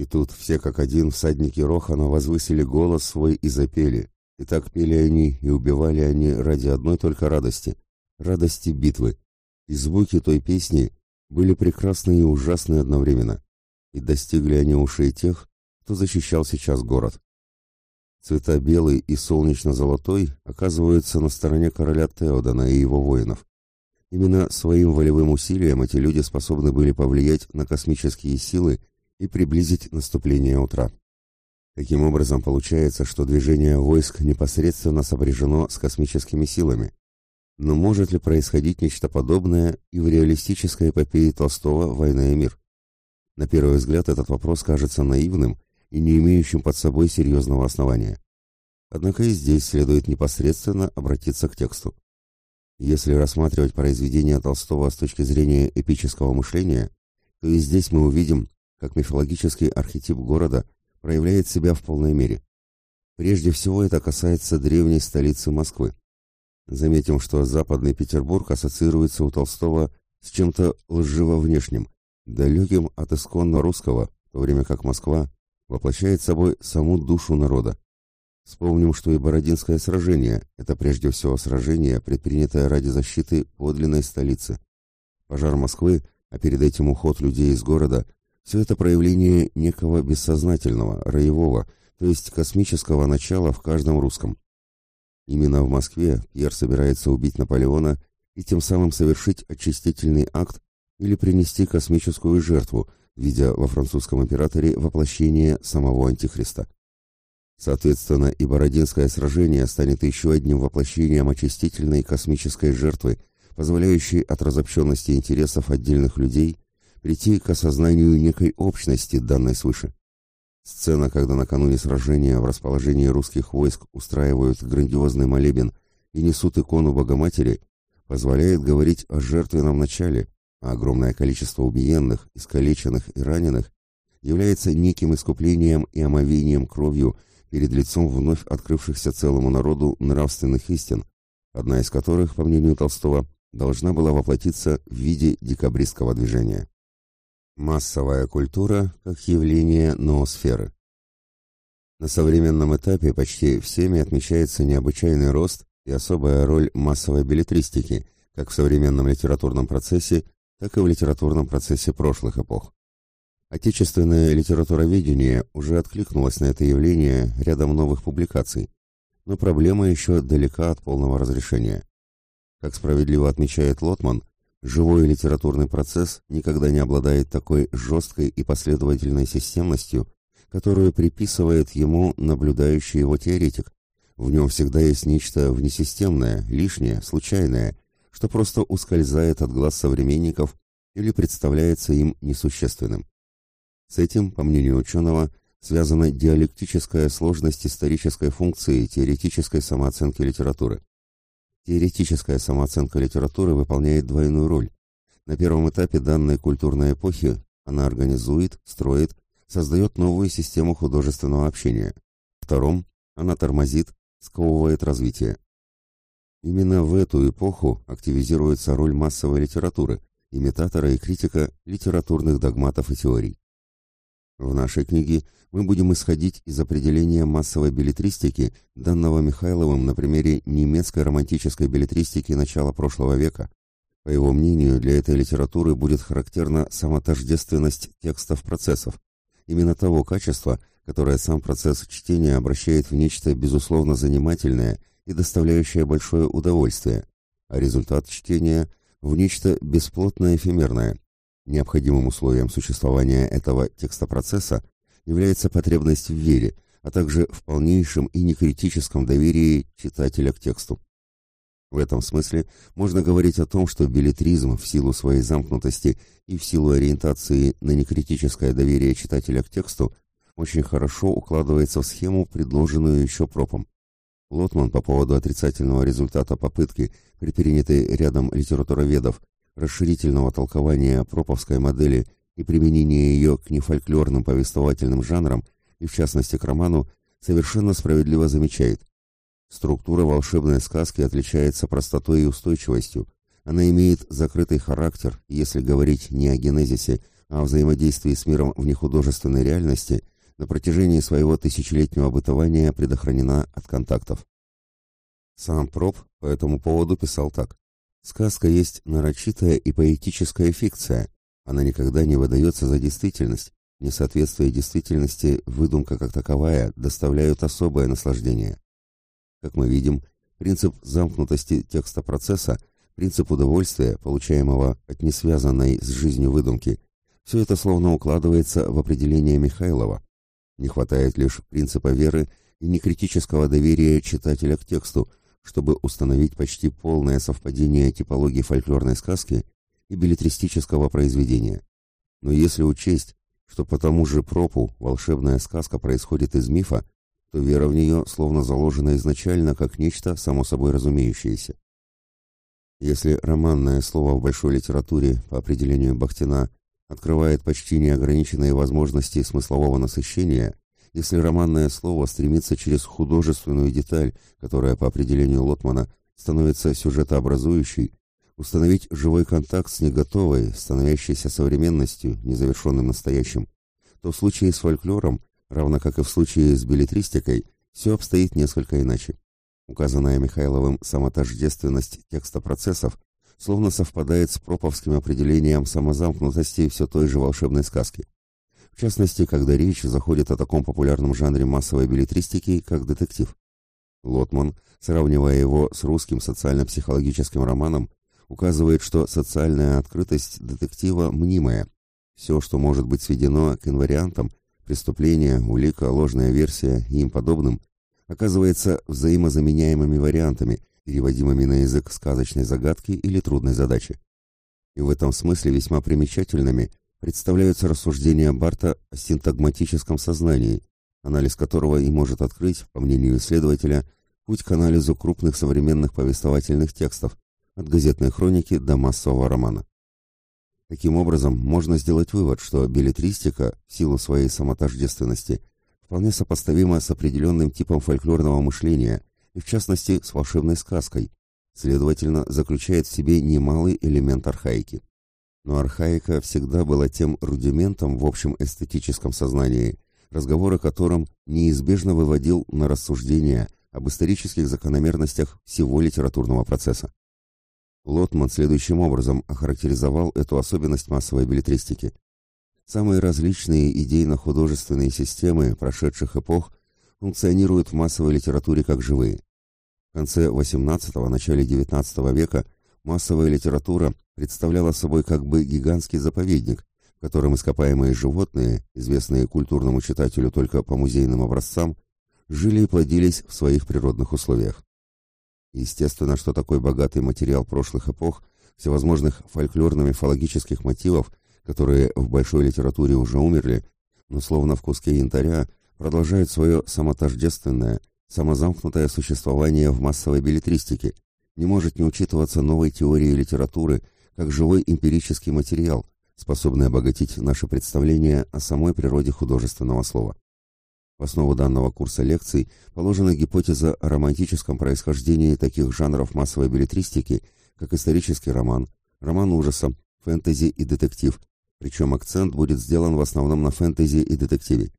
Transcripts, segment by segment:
И тут все как один всадники Рохана возвысили голос свой и запели. И так пели они и убивали они ради одной только радости — радости битвы. И звуки той песни были прекрасны и ужасны одновременно. И достигли они ушей тех, кто защищал сейчас город. Цвета белый и солнечно-золотой оказываются на стороне короля Теодана и его воинов. Именно своим волевым усилием эти люди способны были повлиять на космические силы и приблизить наступление утра. Таким образом, получается, что движение войск непосредственно сопряжено с космическими силами. Но может ли происходить нечто подобное и в реалистической эпопее Толстого «Война и мир»? На первый взгляд этот вопрос кажется наивным и не имеющим под собой серьезного основания. Однако и здесь следует непосредственно обратиться к тексту. Если рассматривать произведения Толстого с точки зрения эпического мышления, то и здесь мы увидим, как мифологический архетип города проявляет себя в полной мере. Прежде всего это касается древней столицы Москвы. Заметим, что западный Петербург ассоциируется у Толстого с чем-то лживо внешним, далеким от исконно русского, в то время как Москва воплощает собой саму душу народа. Вспомним, что и Бородинское сражение – это прежде всего сражение, предпринятое ради защиты подлинной столицы. Пожар Москвы, а перед этим уход людей из города – все это проявление некого бессознательного, роевого, то есть космического начала в каждом русском. Именно в Москве Пьер собирается убить Наполеона и тем самым совершить очистительный акт или принести космическую жертву, видя во французском императоре воплощение самого Антихриста. Соответственно, и Бородинское сражение станет еще одним воплощением очистительной космической жертвы, позволяющей от разобщенности интересов отдельных людей прийти к осознанию некой общности, данной свыше. Сцена, когда накануне сражения в расположении русских войск устраивают грандиозный молебен и несут икону Богоматери, позволяет говорить о жертвенном начале, а огромное количество убиенных, искалеченных и раненых является неким искуплением и омовением кровью перед лицом вновь открывшихся целому народу нравственных истин, одна из которых, по мнению Толстого, должна была воплотиться в виде декабристского движения. Массовая культура как явление ноосферы. На современном этапе почти всеми отмечается необычайный рост и особая роль массовой билетристики, как в современном литературном процессе, так и в литературном процессе прошлых эпох. Отечественное литературоведение уже откликнулось на это явление рядом новых публикаций, но проблема еще далека от полного разрешения. Как справедливо отмечает Лотман, Живой литературный процесс никогда не обладает такой жесткой и последовательной системностью, которую приписывает ему наблюдающий его теоретик. В нем всегда есть нечто внесистемное, лишнее, случайное, что просто ускользает от глаз современников или представляется им несущественным. С этим, по мнению ученого, связана диалектическая сложность исторической функции теоретической самооценки литературы. Теоретическая самооценка литературы выполняет двойную роль. На первом этапе данной культурной эпохи она организует, строит, создает новую систему художественного общения. Втором она тормозит, сковывает развитие. Именно в эту эпоху активизируется роль массовой литературы, имитатора и критика литературных догматов и теорий. В нашей книге мы будем исходить из определения массовой билетристики, данного Михайловым на примере немецкой романтической билетристики начала прошлого века. По его мнению, для этой литературы будет характерна самотождественность текстов процессов, именно того качества, которое сам процесс чтения обращает в нечто безусловно занимательное и доставляющее большое удовольствие, а результат чтения – в нечто бесплотное эфемерное, Необходимым условием существования этого текстопроцесса является потребность в вере, а также в полнейшем и некритическом доверии читателя к тексту. В этом смысле можно говорить о том, что билетризм в силу своей замкнутости и в силу ориентации на некритическое доверие читателя к тексту очень хорошо укладывается в схему, предложенную еще пропом. Лотман по поводу отрицательного результата попытки, предпринятой рядом литературоведов, расширительного толкования проповской модели и применения ее к нефольклорным повествовательным жанрам, и в частности к роману, совершенно справедливо замечает. Структура волшебной сказки отличается простотой и устойчивостью. Она имеет закрытый характер, если говорить не о генезисе, а о взаимодействии с миром в нехудожественной реальности на протяжении своего тысячелетнего бытования предохранена от контактов. Сам Проб по этому поводу писал так. «Сказка есть нарочитая и поэтическая фикция. Она никогда не выдается за действительность. Несоответствие действительности, выдумка как таковая, доставляют особое наслаждение. Как мы видим, принцип замкнутости текста процесса, принцип удовольствия, получаемого от несвязанной с жизнью выдумки, все это словно укладывается в определение Михайлова. Не хватает лишь принципа веры и некритического доверия читателя к тексту, чтобы установить почти полное совпадение типологии фольклорной сказки и билетристического произведения. Но если учесть, что по тому же пропу волшебная сказка происходит из мифа, то вера в нее словно заложена изначально как нечто само собой разумеющееся. Если романное слово в большой литературе по определению Бахтина открывает почти неограниченные возможности смыслового насыщения, если романное слово стремится через художественную деталь, которая по определению Лотмана становится сюжетообразующей, установить живой контакт с неготовой, становящейся современностью, незавершенным настоящим, то в случае с фольклором, равно как и в случае с билетристикой, все обстоит несколько иначе. Указанная Михайловым самотождественность текста процессов словно совпадает с проповским определением самозамкнутости все той же волшебной сказки. В частности, когда речь заходит о таком популярном жанре массовой билетристики, как детектив. Лотман, сравнивая его с русским социально-психологическим романом, указывает, что социальная открытость детектива мнимая. Все, что может быть сведено к инвариантам, преступление, улика, ложная версия и им подобным, оказывается взаимозаменяемыми вариантами, переводимыми на язык сказочной загадки или трудной задачи. И в этом смысле весьма примечательными представляются рассуждения Барта о синтагматическом сознании, анализ которого и может открыть, по мнению исследователя, путь к анализу крупных современных повествовательных текстов, от газетной хроники до массового романа. Таким образом, можно сделать вывод, что билетристика, в силу своей самотождественности, вполне сопоставима с определенным типом фольклорного мышления, и в частности с волшебной сказкой, следовательно, заключает в себе немалый элемент архаики. Но архаика всегда была тем рудиментом в общем эстетическом сознании, разговор о котором неизбежно выводил на рассуждения об исторических закономерностях всего литературного процесса. Лотман следующим образом охарактеризовал эту особенность массовой билетристики. Самые различные идейно-художественные системы прошедших эпох функционируют в массовой литературе как живые. В конце XVIII – начале XIX века массовая литература представляла собой как бы гигантский заповедник, в котором ископаемые животные, известные культурному читателю только по музейным образцам, жили и плодились в своих природных условиях. Естественно, что такой богатый материал прошлых эпох, всевозможных фольклорно-мифологических мотивов, которые в большой литературе уже умерли, но словно в куске янтаря продолжают свое самотождественное, самозамкнутое существование в массовой билетристике, не может не учитываться новой теорией литературы как живой эмпирический материал, способный обогатить наше представление о самой природе художественного слова. В основу данного курса лекций положена гипотеза о романтическом происхождении таких жанров массовой билетристики, как исторический роман, роман ужаса, фэнтези и детектив, причем акцент будет сделан в основном на фэнтези и детективе.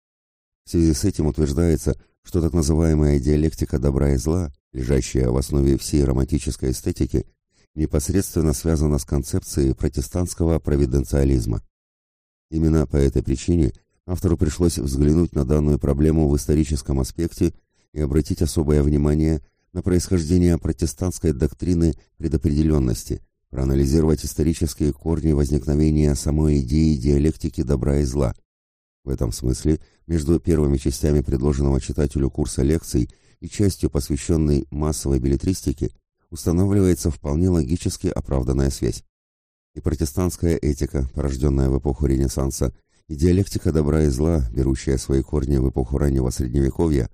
В связи с этим утверждается, что так называемая диалектика добра и зла, лежащая в основе всей романтической эстетики, непосредственно связана с концепцией протестантского провиденциализма. Именно по этой причине автору пришлось взглянуть на данную проблему в историческом аспекте и обратить особое внимание на происхождение протестантской доктрины предопределенности, проанализировать исторические корни возникновения самой идеи диалектики добра и зла. В этом смысле между первыми частями предложенного читателю курса лекций и частью, посвященной массовой билетристике, устанавливается вполне логически оправданная связь. И протестантская этика, порожденная в эпоху Ренессанса, и диалектика добра и зла, берущая свои корни в эпоху раннего Средневековья,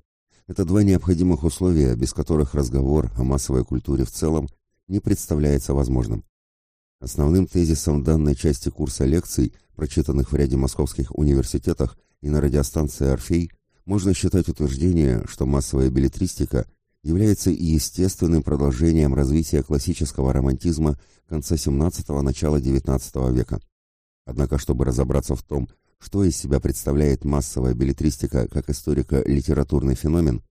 это два необходимых условия, без которых разговор о массовой культуре в целом не представляется возможным. Основным тезисом данной части курса лекций, прочитанных в ряде московских университетах и на радиостанции «Орфей», можно считать утверждение, что массовая билетристика является естественным продолжением развития классического романтизма конца XVII – начала XIX века. Однако, чтобы разобраться в том, что из себя представляет массовая билетристика как историко-литературный феномен,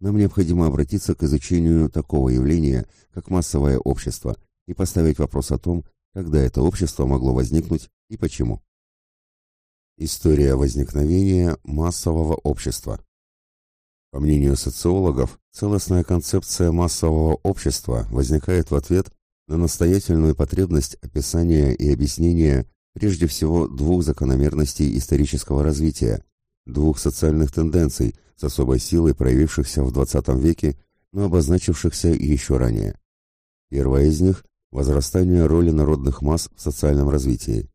нам необходимо обратиться к изучению такого явления, как массовое общество, и поставить вопрос о том, когда это общество могло возникнуть и почему. История возникновения массового общества По мнению социологов, целостная концепция массового общества возникает в ответ на настоятельную потребность описания и объяснения прежде всего двух закономерностей исторического развития, двух социальных тенденций с особой силой проявившихся в XX веке, но обозначившихся еще ранее. Первая из них – возрастание роли народных масс в социальном развитии.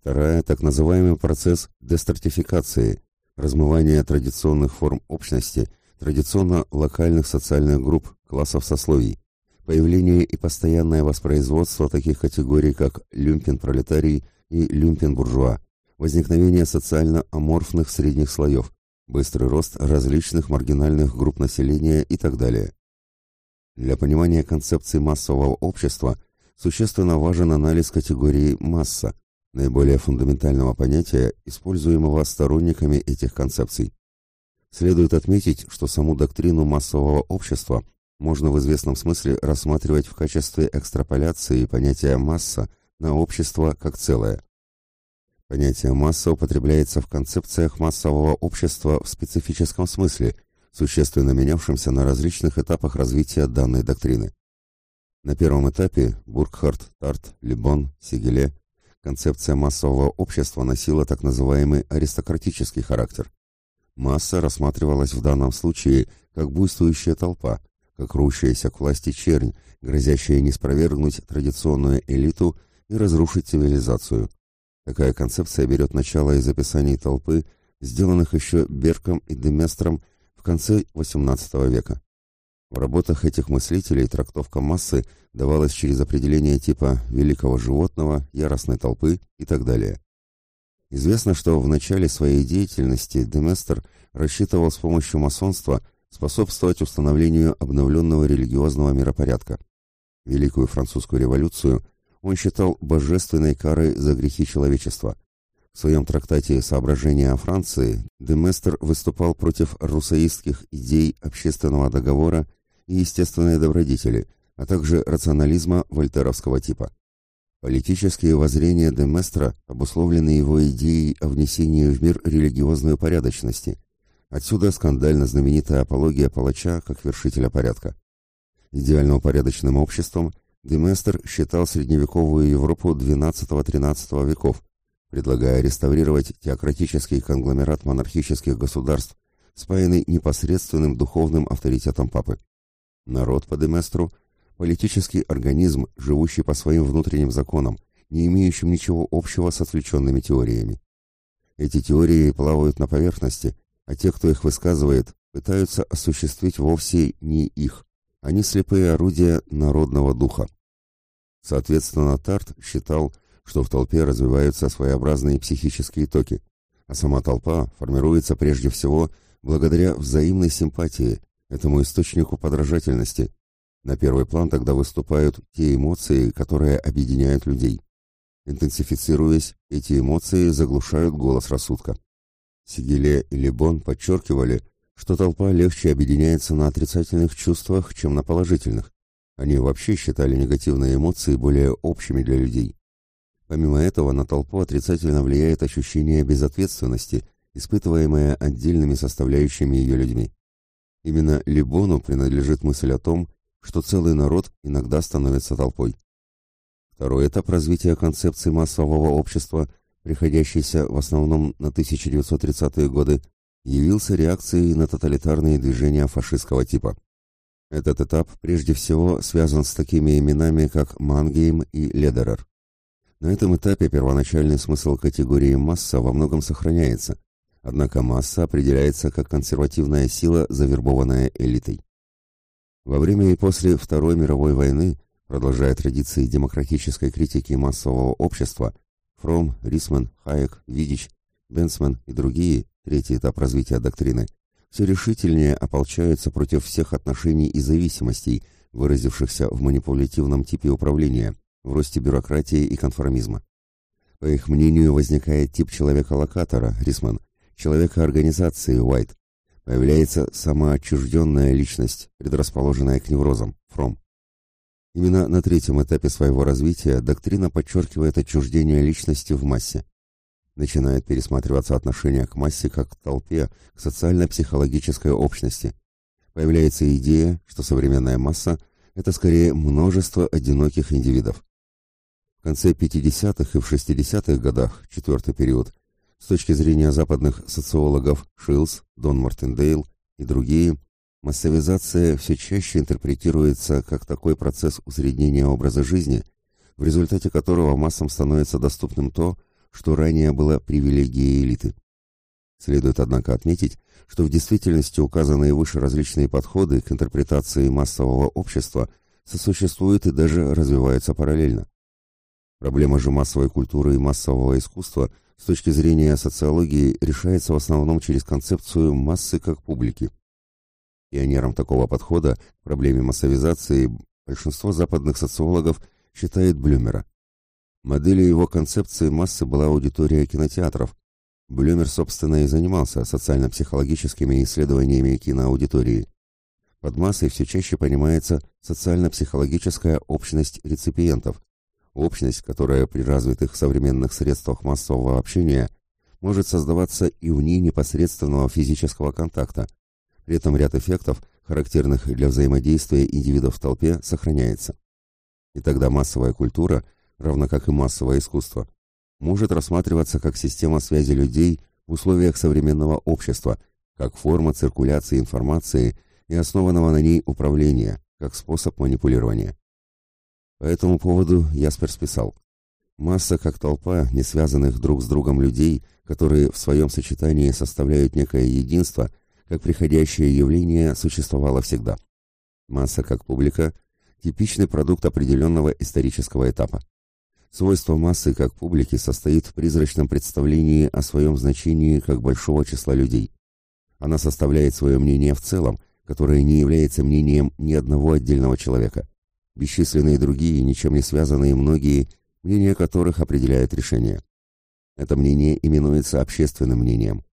Вторая – так называемый процесс дестратификации, размывания традиционных форм общности, традиционно локальных социальных групп, классов сословий, появление и постоянное воспроизводство таких категорий, как люмпен-пролетарий и люмпен-буржуа, возникновение социально аморфных средних слоев, быстрый рост различных маргинальных групп населения и так далее. Для понимания концепции массового общества существенно важен анализ категории «масса», наиболее фундаментального понятия, используемого сторонниками этих концепций. Следует отметить, что саму доктрину массового общества можно в известном смысле рассматривать в качестве экстраполяции понятия «масса» на общество как целое. Понятие «масса» употребляется в концепциях массового общества в специфическом смысле, существенно менявшемся на различных этапах развития данной доктрины. На первом этапе Буркхарт, Тарт, Либон, Сигеле концепция массового общества носила так называемый аристократический характер. Масса рассматривалась в данном случае как буйствующая толпа, как рущаяся к власти чернь, грозящая не спровергнуть традиционную элиту и разрушить цивилизацию. Такая концепция берет начало из описаний толпы, сделанных еще Берком и Деместром в конце XVIII века. В работах этих мыслителей трактовка массы давалась через определение типа великого животного, яростной толпы и так далее. Известно, что в начале своей деятельности Деместр рассчитывал с помощью масонства способствовать установлению обновленного религиозного миропорядка. Великую французскую революцию он считал божественной карой за грехи человечества. В своем трактате «Соображения о Франции» Деместер выступал против русаистских идей общественного договора и естественной добродетели, а также рационализма вольтеровского типа. Политические воззрения Деместра обусловлены его идеей о внесении в мир религиозной упорядоченности. Отсюда скандально знаменитая апология палача как вершителя порядка. Идеально упорядоченным обществом – Деместер считал средневековую Европу XII-XIII веков, предлагая реставрировать теократический конгломерат монархических государств, спаянный непосредственным духовным авторитетом папы. Народ по Деместру – политический организм, живущий по своим внутренним законам, не имеющим ничего общего с отвлеченными теориями. Эти теории плавают на поверхности, а те, кто их высказывает, пытаются осуществить вовсе не их. Они слепые орудия народного духа. Соответственно, Тарт считал, что в толпе развиваются своеобразные психические токи, а сама толпа формируется прежде всего благодаря взаимной симпатии, этому источнику подражательности. На первый план тогда выступают те эмоции, которые объединяют людей. Интенсифицируясь, эти эмоции заглушают голос рассудка. Сигеле и Лебон подчеркивали, что толпа легче объединяется на отрицательных чувствах, чем на положительных. Они вообще считали негативные эмоции более общими для людей. Помимо этого, на толпу отрицательно влияет ощущение безответственности, испытываемое отдельными составляющими ее людьми. Именно Либону принадлежит мысль о том, что целый народ иногда становится толпой. Второй этап развития концепции массового общества, приходящийся в основном на 1930-е годы, явился реакцией на тоталитарные движения фашистского типа. Этот этап прежде всего связан с такими именами, как Мангейм и Ледерер. На этом этапе первоначальный смысл категории масса во многом сохраняется, однако масса определяется как консервативная сила, завербованная элитой. Во время и после Второй мировой войны, продолжая традиции демократической критики массового общества, Фром, Рисман, Хайек, Видич, Бенсман и другие, третий этап развития доктрины, все решительнее ополчаются против всех отношений и зависимостей, выразившихся в манипулятивном типе управления, в росте бюрократии и конформизма. По их мнению, возникает тип человека-локатора, Рисман, человека-организации, Уайт. Появляется самоотчужденная личность, предрасположенная к неврозам, Фром. Именно на третьем этапе своего развития доктрина подчеркивает отчуждение личности в массе. Начинает пересматриваться отношение к массе как к толпе, к социально-психологической общности. Появляется идея, что современная масса – это скорее множество одиноких индивидов. В конце 50-х и в 60-х годах, четвертый период, с точки зрения западных социологов Шилс, Дон Мартиндейл и другие, Массовизация все чаще интерпретируется как такой процесс усреднения образа жизни, в результате которого массам становится доступным то, что ранее было привилегией элиты. Следует, однако, отметить, что в действительности указанные выше различные подходы к интерпретации массового общества сосуществуют и даже развиваются параллельно. Проблема же массовой культуры и массового искусства с точки зрения социологии решается в основном через концепцию массы как публики. Пионером такого подхода к проблеме массовизации большинство западных социологов считает Блюмера. Моделью его концепции массы была аудитория кинотеатров. Блюмер, собственно, и занимался социально-психологическими исследованиями киноаудитории. Под массой все чаще понимается социально-психологическая общность реципиентов, общность, которая при развитых современных средствах массового общения может создаваться и вне непосредственного физического контакта, при этом ряд эффектов, характерных для взаимодействия индивидов в толпе, сохраняется. И тогда массовая культура, равно как и массовое искусство, может рассматриваться как система связи людей в условиях современного общества, как форма циркуляции информации и основанного на ней управления, как способ манипулирования. По этому поводу Ясперс писал, «Масса как толпа не связанных друг с другом людей, которые в своем сочетании составляют некое единство – как приходящее явление существовало всегда. Масса как публика – типичный продукт определенного исторического этапа. Свойство массы как публики состоит в призрачном представлении о своем значении как большого числа людей. Она составляет свое мнение в целом, которое не является мнением ни одного отдельного человека. Бесчисленные другие, ничем не связанные многие, мнение которых определяет решение. Это мнение именуется общественным мнением.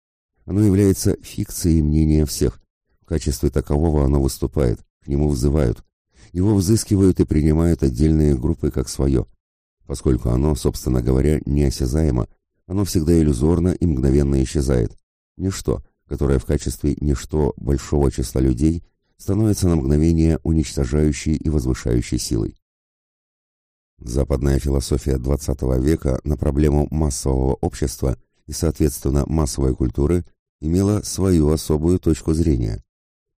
Оно является фикцией мнения всех. В качестве такового оно выступает, к нему взывают. Его взыскивают и принимают отдельные группы как свое. Поскольку оно, собственно говоря, неосязаемо, оно всегда иллюзорно и мгновенно исчезает. Ничто, которое в качестве ничто большого числа людей становится на мгновение уничтожающей и возвышающей силой. Западная философия XX века на проблему массового общества и, соответственно, массовой культуры имела свою особую точку зрения.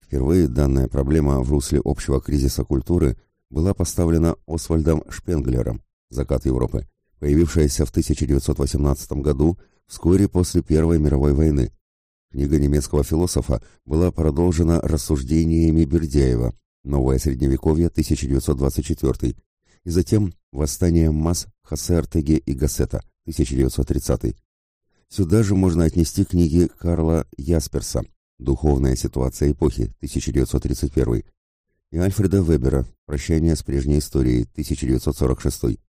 Впервые данная проблема в русле общего кризиса культуры была поставлена Освальдом Шпенглером «Закат Европы», появившаяся в 1918 году вскоре после Первой мировой войны. Книга немецкого философа была продолжена рассуждениями Бердяева «Новое средневековье, 1924», и затем «Восстание масс» Хосе и Гассета, 1930 Сюда же можно отнести книги Карла Ясперса «Духовная ситуация эпохи» 1931 и Альфреда Вебера «Прощание с прежней историей» 1946.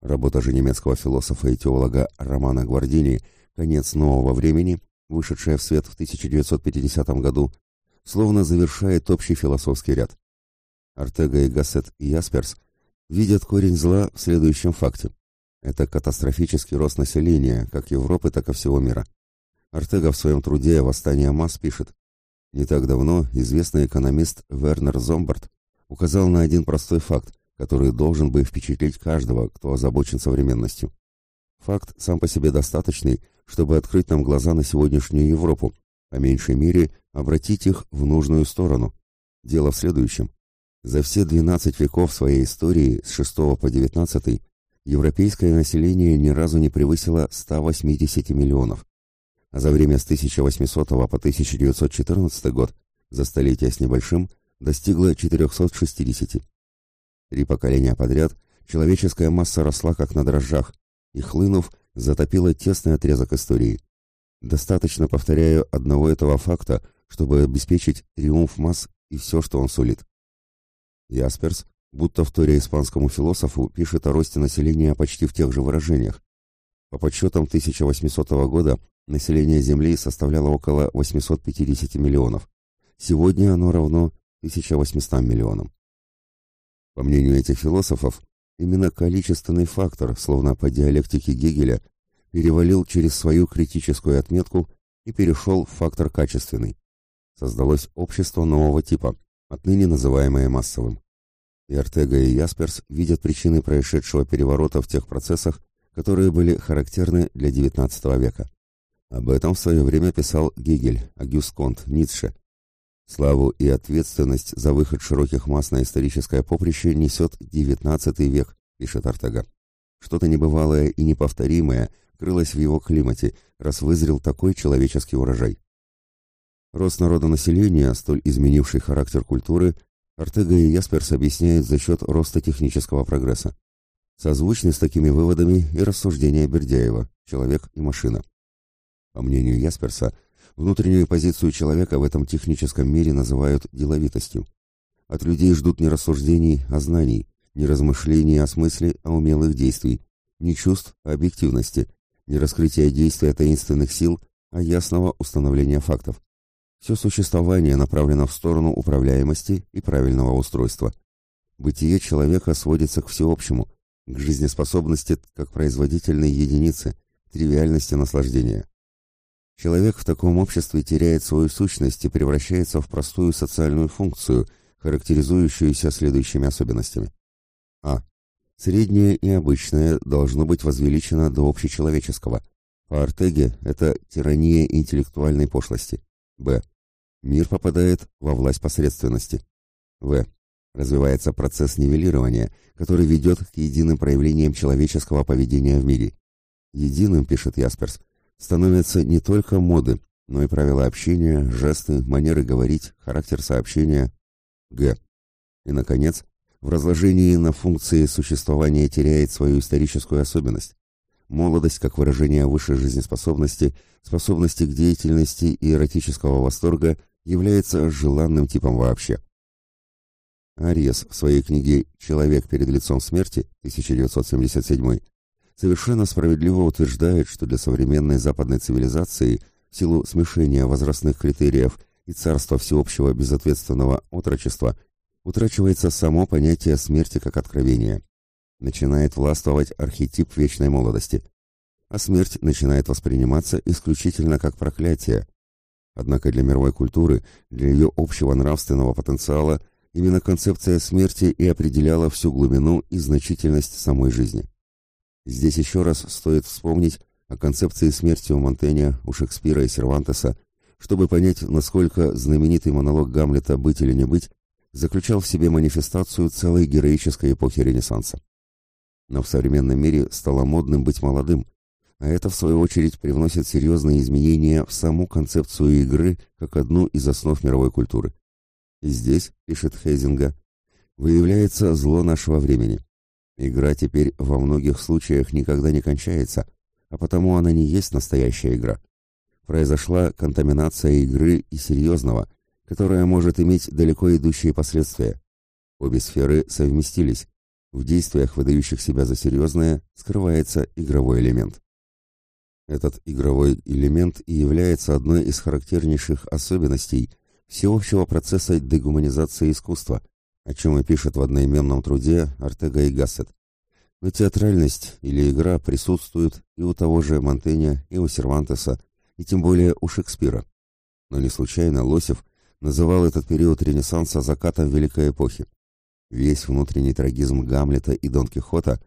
Работа же немецкого философа и теолога Романа Гвардини «Конец нового времени», вышедшая в свет в 1950 году, словно завершает общий философский ряд. Артега и Гассет и Ясперс видят корень зла в следующем факте. Это катастрофический рост населения, как Европы, так и всего мира. Артега в своем труде «Восстание масс» пишет, «Не так давно известный экономист Вернер Зомбард указал на один простой факт, который должен бы впечатлить каждого, кто озабочен современностью. Факт сам по себе достаточный, чтобы открыть нам глаза на сегодняшнюю Европу, по меньшей мере обратить их в нужную сторону. Дело в следующем. За все 12 веков своей истории, с 6 по 19, европейское население ни разу не превысило 180 миллионов, а за время с 1800 по 1914 год, за столетие с небольшим, достигло 460. Три поколения подряд человеческая масса росла как на дрожжах, и, хлынув, затопила тесный отрезок истории. Достаточно, повторяю, одного этого факта, чтобы обеспечить триумф масс и все, что он сулит. Ясперс будто в торе испанскому философу пишет о росте населения почти в тех же выражениях. По подсчетам 1800 года население Земли составляло около 850 миллионов. Сегодня оно равно 1800 миллионам. По мнению этих философов, именно количественный фактор, словно по диалектике Гегеля, перевалил через свою критическую отметку и перешел в фактор качественный. Создалось общество нового типа, отныне называемое массовым. И Артега и Ясперс видят причины происшедшего переворота в тех процессах, которые были характерны для XIX века. Об этом в свое время писал Гегель, Агюст Конт, Ницше. Славу и ответственность за выход широких масс на историческое поприще несет XIX век, пишет Артега. Что-то небывалое и неповторимое крылось в его климате, раз вызрел такой человеческий урожай. Рост народонаселения, столь изменивший характер культуры, Артега и Ясперс объясняют за счет роста технического прогресса. Созвучны с такими выводами и рассуждения Бердяева «Человек и машина». По мнению Ясперса, внутреннюю позицию человека в этом техническом мире называют деловитостью. От людей ждут не рассуждений, а знаний, не размышлений о смысле, а умелых действий, не чувств, а объективности, не раскрытия действия таинственных сил, а ясного установления фактов. Все существование направлено в сторону управляемости и правильного устройства. Бытие человека сводится к всеобщему, к жизнеспособности как производительной единицы, тривиальности наслаждения. Человек в таком обществе теряет свою сущность и превращается в простую социальную функцию, характеризующуюся следующими особенностями. А. Среднее и обычное должно быть возвеличено до общечеловеческого. По Артеге это тирания интеллектуальной пошлости. Б. Мир попадает во власть посредственности. В. Развивается процесс нивелирования, который ведет к единым проявлениям человеческого поведения в мире. Единым, пишет Ясперс, становятся не только моды, но и правила общения, жесты, манеры говорить, характер сообщения. Г. И, наконец, в разложении на функции существования теряет свою историческую особенность. Молодость как выражение высшей жизнеспособности, способности к деятельности и эротического восторга является желанным типом вообще. Ариес в своей книге «Человек перед лицом смерти» 1977 совершенно справедливо утверждает, что для современной западной цивилизации в силу смешения возрастных критериев и царства всеобщего безответственного отрочества утрачивается само понятие смерти как откровения. Начинает властвовать архетип вечной молодости, а смерть начинает восприниматься исключительно как проклятие. Однако для мировой культуры, для ее общего нравственного потенциала, именно концепция смерти и определяла всю глубину и значительность самой жизни. Здесь еще раз стоит вспомнить о концепции смерти у Монтэня, у Шекспира и Сервантеса, чтобы понять, насколько знаменитый монолог Гамлета «Быть или не быть» заключал в себе манифестацию целой героической эпохи Ренессанса. Но в современном мире стало модным быть молодым, а это, в свою очередь, привносит серьезные изменения в саму концепцию игры как одну из основ мировой культуры. И здесь, пишет Хейзинга, выявляется зло нашего времени – Игра теперь во многих случаях никогда не кончается, а потому она не есть настоящая игра. Произошла контаминация игры и серьезного, которая может иметь далеко идущие последствия. Обе сферы совместились. В действиях, выдающих себя за серьезное, скрывается игровой элемент. Этот игровой элемент и является одной из характернейших особенностей всеобщего процесса дегуманизации искусства – о чем и пишет в одноименном труде Артега и Гассет. Но театральность или игра присутствует и у того же Монтэня, и у Сервантеса, и тем более у Шекспира. Но не случайно Лосев называл этот период Ренессанса закатом Великой эпохи. Весь внутренний трагизм Гамлета и Дон Кихота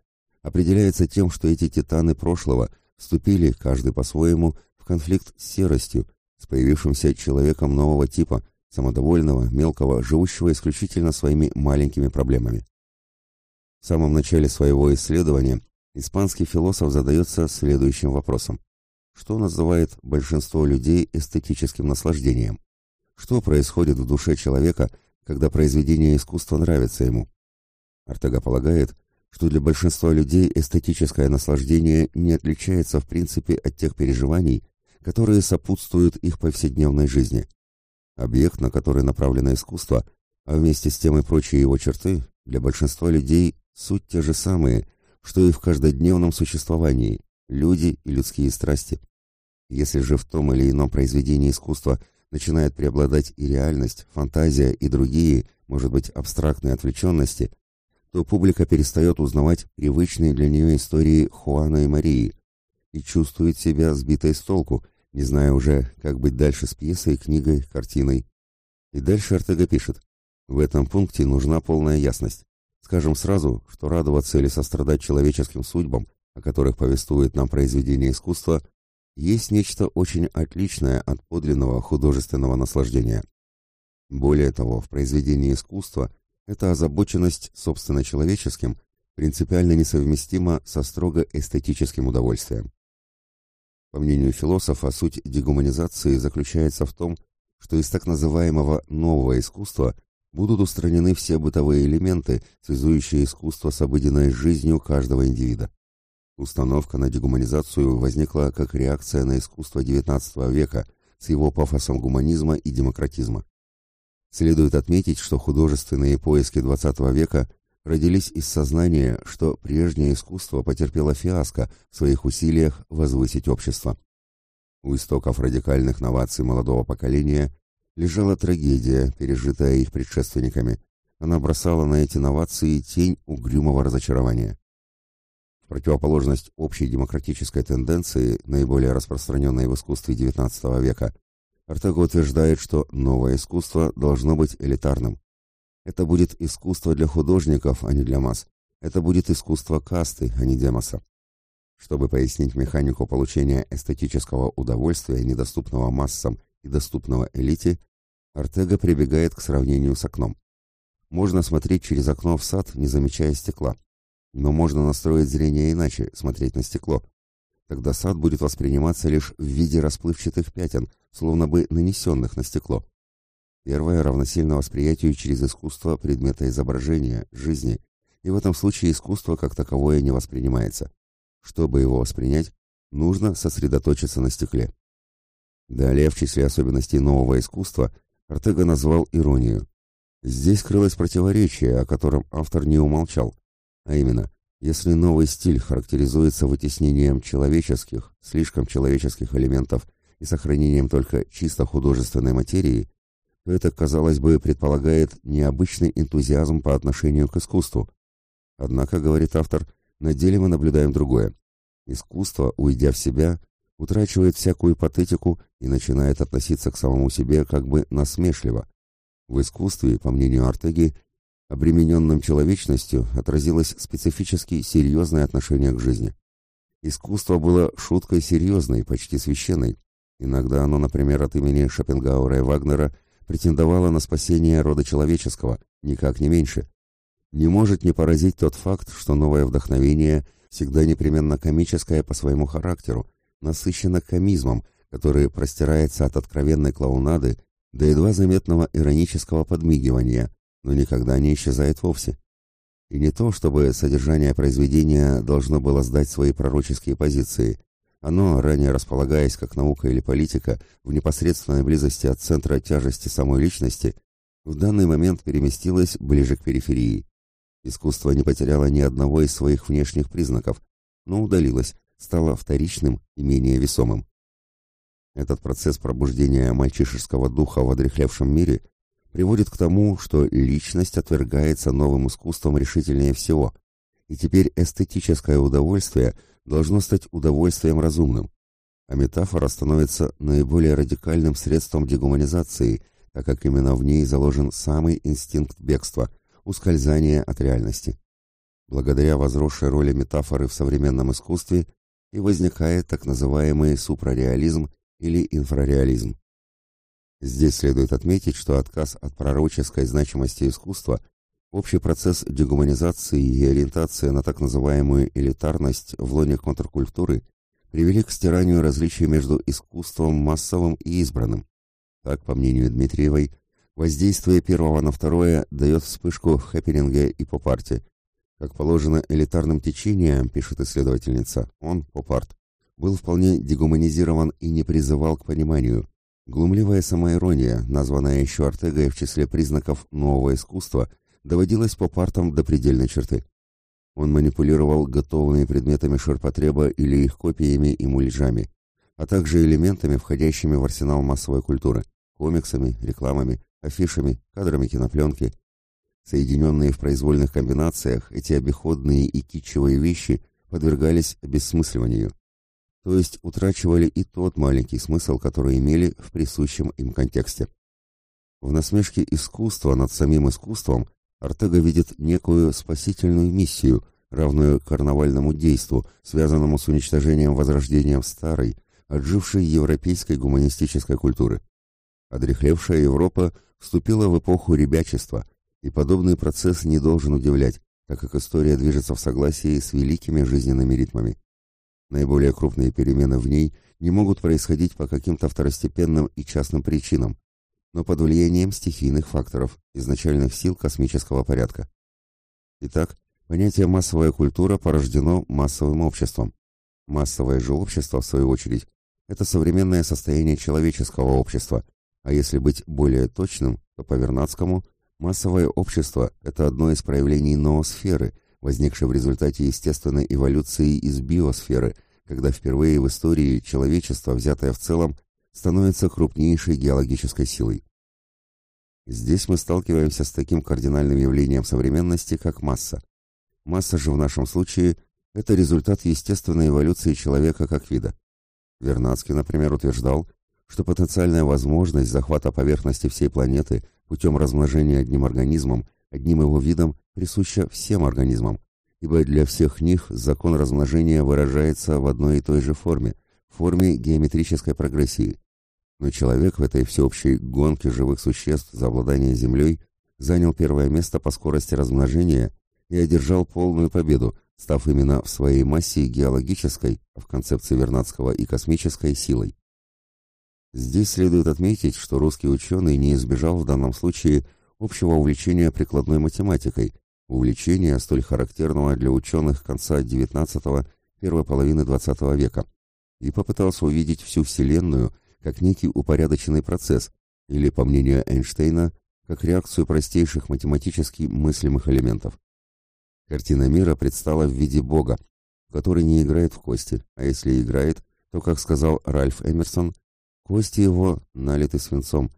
определяется тем, что эти титаны прошлого вступили, каждый по-своему, в конфликт с серостью, с появившимся человеком нового типа – самодовольного, мелкого, живущего исключительно своими маленькими проблемами. В самом начале своего исследования испанский философ задается следующим вопросом. Что называет большинство людей эстетическим наслаждением? Что происходит в душе человека, когда произведение искусства нравится ему? Артега полагает, что для большинства людей эстетическое наслаждение не отличается в принципе от тех переживаний, которые сопутствуют их повседневной жизни. Объект, на который направлено искусство, а вместе с тем и прочие его черты, для большинства людей суть те же самые, что и в каждодневном существовании, люди и людские страсти. Если же в том или ином произведении искусства начинает преобладать и реальность, фантазия и другие, может быть, абстрактные отвлеченности, то публика перестает узнавать привычные для нее истории Хуана и Марии и чувствует себя сбитой с толку, не зная уже, как быть дальше с пьесой, книгой, картиной. И дальше Артега пишет, в этом пункте нужна полная ясность. Скажем сразу, что радоваться или сострадать человеческим судьбам, о которых повествует нам произведение искусства, есть нечто очень отличное от подлинного художественного наслаждения. Более того, в произведении искусства эта озабоченность собственно человеческим принципиально несовместима со строго эстетическим удовольствием. По мнению философа, суть дегуманизации заключается в том, что из так называемого «нового искусства» будут устранены все бытовые элементы, связующие искусство с обыденной жизнью каждого индивида. Установка на дегуманизацию возникла как реакция на искусство XIX века с его пафосом гуманизма и демократизма. Следует отметить, что художественные поиски XX века родились из сознания, что прежнее искусство потерпело фиаско в своих усилиях возвысить общество. У истоков радикальных новаций молодого поколения лежала трагедия, пережитая их предшественниками. Она бросала на эти новации тень угрюмого разочарования. В противоположность общей демократической тенденции, наиболее распространенной в искусстве XIX века, Артего утверждает, что новое искусство должно быть элитарным. Это будет искусство для художников, а не для масс. Это будет искусство касты, а не демоса. Чтобы пояснить механику получения эстетического удовольствия, недоступного массам и доступного элите, Артега прибегает к сравнению с окном. Можно смотреть через окно в сад, не замечая стекла. Но можно настроить зрение иначе, смотреть на стекло. Тогда сад будет восприниматься лишь в виде расплывчатых пятен, словно бы нанесенных на стекло. Первое равносильно восприятию через искусство предмета изображения, жизни, и в этом случае искусство как таковое не воспринимается. Чтобы его воспринять, нужно сосредоточиться на стекле. Далее, в числе особенностей нового искусства, Артега назвал иронию. Здесь крылось противоречие, о котором автор не умолчал, а именно, если новый стиль характеризуется вытеснением человеческих, слишком человеческих элементов и сохранением только чисто художественной материи, это, казалось бы, предполагает необычный энтузиазм по отношению к искусству. Однако, говорит автор, на деле мы наблюдаем другое. Искусство, уйдя в себя, утрачивает всякую патетику и начинает относиться к самому себе как бы насмешливо. В искусстве, по мнению Артеги, обремененным человечностью отразилось специфически серьезное отношение к жизни. Искусство было шуткой серьезной, почти священной. Иногда оно, например, от имени Шопенгауэра и Вагнера претендовало на спасение рода человеческого, никак не меньше. Не может не поразить тот факт, что новое вдохновение всегда непременно комическое по своему характеру, насыщено комизмом, который простирается от откровенной клоунады до едва заметного иронического подмигивания, но никогда не исчезает вовсе. И не то, чтобы содержание произведения должно было сдать свои пророческие позиции. Оно, ранее располагаясь как наука или политика, в непосредственной близости от центра тяжести самой личности, в данный момент переместилось ближе к периферии. Искусство не потеряло ни одного из своих внешних признаков, но удалилось, стало вторичным и менее весомым. Этот процесс пробуждения мальчишеского духа в одрехлевшем мире приводит к тому, что личность отвергается новым искусством решительнее всего, и теперь эстетическое удовольствие должно стать удовольствием разумным, а метафора становится наиболее радикальным средством дегуманизации, так как именно в ней заложен самый инстинкт бегства, ускользания от реальности. Благодаря возросшей роли метафоры в современном искусстве и возникает так называемый супрареализм или инфрареализм. Здесь следует отметить, что отказ от пророческой значимости искусства, общий процесс дегуманизации и ориентация на так называемую элитарность в лоне контркультуры привели к стиранию различий между искусством массовым и избранным. Так, по мнению Дмитриевой, воздействие первого на второе дает вспышку в хэппининге и поп-арте. Как положено элитарным течением, пишет исследовательница, он, поп-арт, был вполне дегуманизирован и не призывал к пониманию, Глумливая самоирония, названная еще Артегой в числе признаков нового искусства, доводилась по партам до предельной черты. Он манипулировал готовыми предметами ширпотреба или их копиями и мульджами, а также элементами, входящими в арсенал массовой культуры, комиксами, рекламами, афишами, кадрами кинопленки. Соединенные в произвольных комбинациях, эти обиходные и китчевые вещи подвергались обессмысливанию, то есть утрачивали и тот маленький смысл, который имели в присущем им контексте. В насмешке искусства над самим искусством Артега видит некую спасительную миссию, равную карнавальному действу, связанному с уничтожением возрождением старой, отжившей европейской гуманистической культуры. Одрехлевшая Европа вступила в эпоху ребячества, и подобный процесс не должен удивлять, так как история движется в согласии с великими жизненными ритмами. Наиболее крупные перемены в ней не могут происходить по каким-то второстепенным и частным причинам, но под влиянием стихийных факторов, изначальных сил космического порядка. Итак, понятие «массовая культура» порождено массовым обществом. Массовое же общество, в свою очередь, это современное состояние человеческого общества, а если быть более точным, то по Вернадскому массовое общество – это одно из проявлений ноосферы, возникшей в результате естественной эволюции из биосферы, когда впервые в истории человечество, взятое в целом, становится крупнейшей геологической силой. Здесь мы сталкиваемся с таким кардинальным явлением современности, как масса. Масса же в нашем случае – это результат естественной эволюции человека как вида. Вернадский, например, утверждал, что потенциальная возможность захвата поверхности всей планеты путем размножения одним организмом, одним его видом, присуща всем организмам, ибо для всех них закон размножения выражается в одной и той же форме, форме геометрической прогрессии. Но человек в этой всеобщей гонке живых существ за обладание Землей занял первое место по скорости размножения и одержал полную победу, став именно в своей массе геологической, а в концепции Вернадского и космической силой. Здесь следует отметить, что русский ученый не избежал в данном случае общего увлечения прикладной математикой, увлечения, столь характерного для ученых конца XIX – первой половины XX века, и попытался увидеть всю Вселенную – как некий упорядоченный процесс, или, по мнению Эйнштейна, как реакцию простейших математически мыслимых элементов. Картина мира предстала в виде Бога, который не играет в кости, а если играет, то, как сказал Ральф Эмерсон, кости его налиты свинцом,